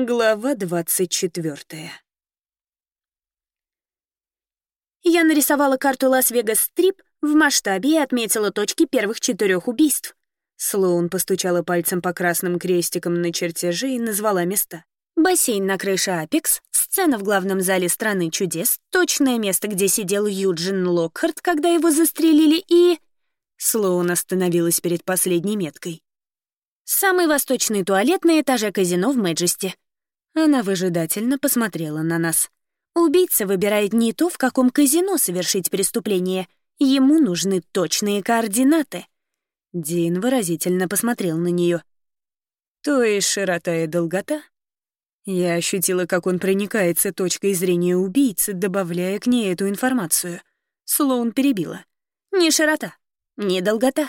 Глава двадцать четвертая. Я нарисовала карту Лас-Вегас-Стрип в масштабе и отметила точки первых четырех убийств. Слоун постучала пальцем по красным крестикам на чертеже и назвала места. Бассейн на крыше Апекс, сцена в главном зале «Страны чудес», точное место, где сидел Юджин Локхарт, когда его застрелили, и... Слоун остановилась перед последней меткой. Самый восточный туалет на этаже казино в Мэджесте. Она выжидательно посмотрела на нас. Убийца выбирает не то, в каком казино совершить преступление. Ему нужны точные координаты. Дин выразительно посмотрел на нее. То есть широта и долгота? Я ощутила, как он проникается точкой зрения убийцы, добавляя к ней эту информацию. Слоун перебила. Не широта, не долгота.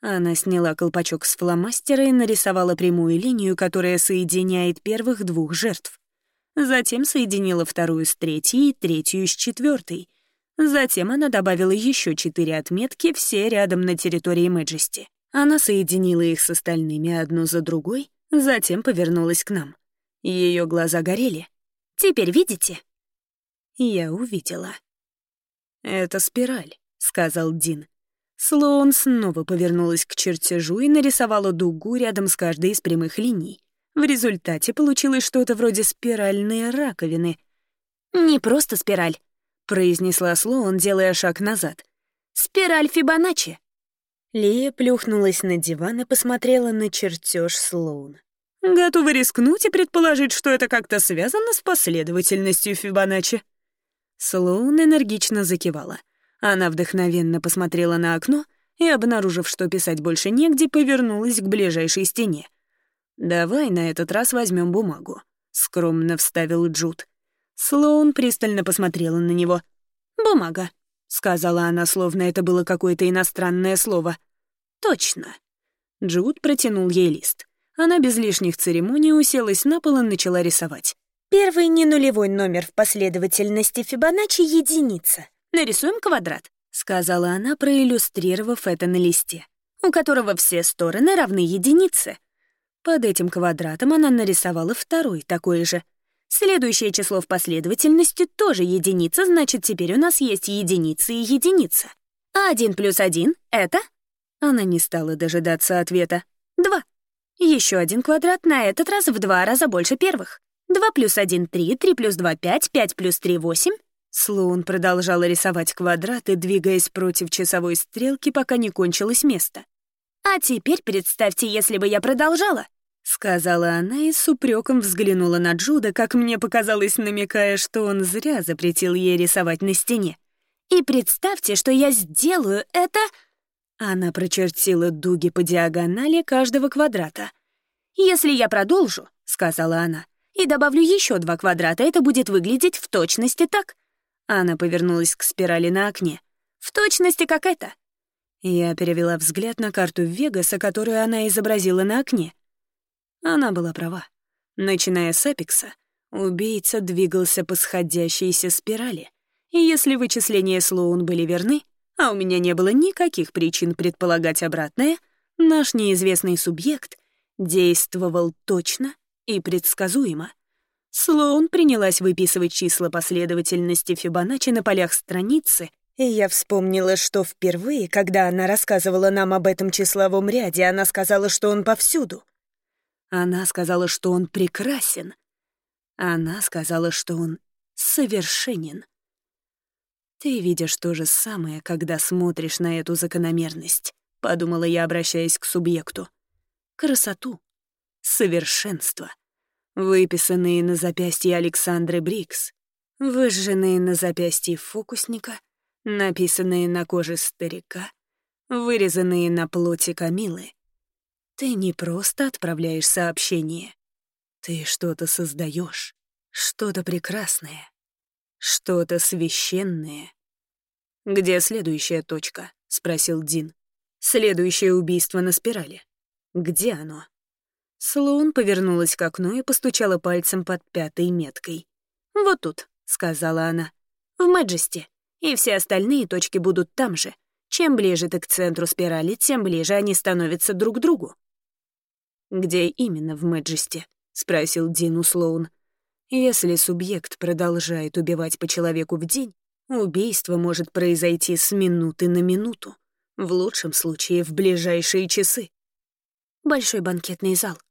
Она сняла колпачок с фломастера и нарисовала прямую линию, которая соединяет первых двух жертв. Затем соединила вторую с третьей и третью с четвертой. Затем она добавила еще четыре отметки, все рядом на территории Мэджести. Она соединила их с остальными одну за другой, затем повернулась к нам. Ее глаза горели. «Теперь видите?» Я увидела. «Это спираль», — сказал Дин. Слоун снова повернулась к чертежу и нарисовала дугу рядом с каждой из прямых линий. В результате получилось что-то вроде спиральной раковины. «Не просто спираль», — произнесла Слоун, делая шаг назад. «Спираль Фибоначчи». Лия плюхнулась на диван и посмотрела на чертеж Слоун. «Готова рискнуть и предположить, что это как-то связано с последовательностью Фибоначчи». Слоун энергично закивала. Она вдохновенно посмотрела на окно и, обнаружив, что писать больше негде, повернулась к ближайшей стене. «Давай на этот раз возьмем бумагу», — скромно вставил Джуд. Слоун пристально посмотрела на него. «Бумага», — сказала она, словно это было какое-то иностранное слово. «Точно». Джуд протянул ей лист. Она без лишних церемоний уселась на пол и начала рисовать. «Первый ненулевой номер в последовательности Фибоначчи — единица. Нарисуем квадрат», — сказала она, проиллюстрировав это на листе, у которого все стороны равны единице. Под этим квадратом она нарисовала второй такой же. Следующее число в последовательности тоже единица, значит, теперь у нас есть единица и единица. А один плюс один — это? Она не стала дожидаться ответа. Два. Еще один квадрат, на этот раз в два раза больше первых. Два плюс один — три, три плюс два — пять, пять плюс три — восемь, Слоун продолжала рисовать квадраты, двигаясь против часовой стрелки, пока не кончилось место. «А теперь представьте, если бы я продолжала», — сказала она и с упреком взглянула на Джуда, как мне показалось, намекая, что он зря запретил ей рисовать на стене. «И представьте, что я сделаю это...» Она прочертила дуги по диагонали каждого квадрата. «Если я продолжу», — сказала она, — «и добавлю еще два квадрата, это будет выглядеть в точности так». Она повернулась к спирали на окне. «В точности как это!» Я перевела взгляд на карту Вегаса, которую она изобразила на окне. Она была права. Начиная с Апекса, убийца двигался по сходящейся спирали. И если вычисления Слоун были верны, а у меня не было никаких причин предполагать обратное, наш неизвестный субъект действовал точно и предсказуемо. Слоун принялась выписывать числа последовательности Фибоначчи на полях страницы, и я вспомнила, что впервые, когда она рассказывала нам об этом числовом ряде, она сказала, что он повсюду. Она сказала, что он прекрасен. Она сказала, что он совершенен. «Ты видишь то же самое, когда смотришь на эту закономерность», — подумала я, обращаясь к субъекту. «Красоту, совершенство» выписанные на запястье Александры Брикс, выжженные на запястье фокусника, написанные на коже старика, вырезанные на плоти Камилы. Ты не просто отправляешь сообщение. Ты что-то создаешь, что-то прекрасное, что-то священное. «Где следующая точка?» — спросил Дин. «Следующее убийство на спирали. Где оно?» Слоун повернулась к окну и постучала пальцем под пятой меткой. «Вот тут», — сказала она, — «в Мэджесте, и все остальные точки будут там же. Чем ближе ты к центру спирали, тем ближе они становятся друг к другу». «Где именно в Мэджесте?» — спросил Дин у Слоун. «Если субъект продолжает убивать по человеку в день, убийство может произойти с минуты на минуту, в лучшем случае в ближайшие часы». «Большой банкетный зал», —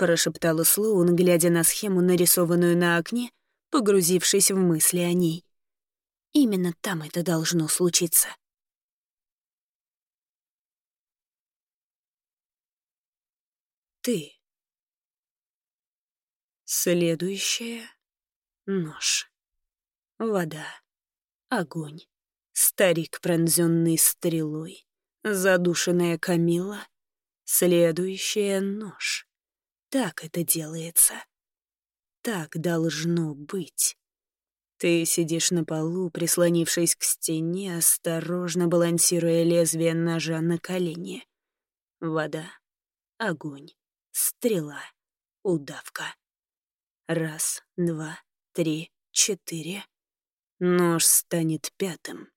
прошептала Слоун, глядя на схему, нарисованную на окне, погрузившись в мысли о ней. «Именно там это должно случиться». Ты. Следующее — нож. Вода. Огонь. Старик, пронзенный стрелой. Задушенная Камила. Следующее — нож. Так это делается. Так должно быть. Ты сидишь на полу, прислонившись к стене, осторожно балансируя лезвие ножа на колени. Вода, огонь, стрела, удавка. Раз, два, три, четыре. Нож станет пятым.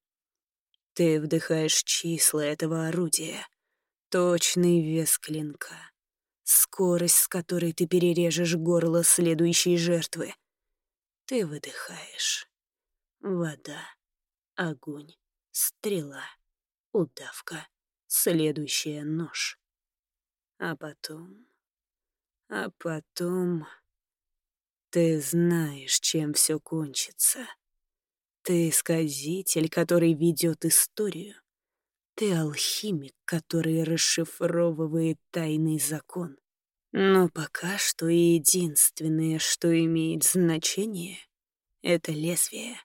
Ты вдыхаешь числа этого орудия, точный вес клинка, скорость, с которой ты перережешь горло следующей жертвы. Ты выдыхаешь. Вода, огонь, стрела, удавка, следующая нож. А потом... А потом... Ты знаешь, чем все кончится. Ты сказитель, который ведет историю. Ты алхимик, который расшифровывает тайный закон. Но пока что единственное, что имеет значение, — это лезвие.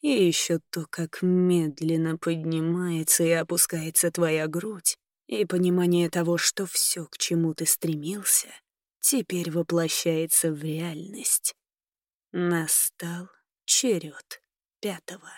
И еще то, как медленно поднимается и опускается твоя грудь, и понимание того, что все, к чему ты стремился, теперь воплощается в реальность. Настал черед пятого.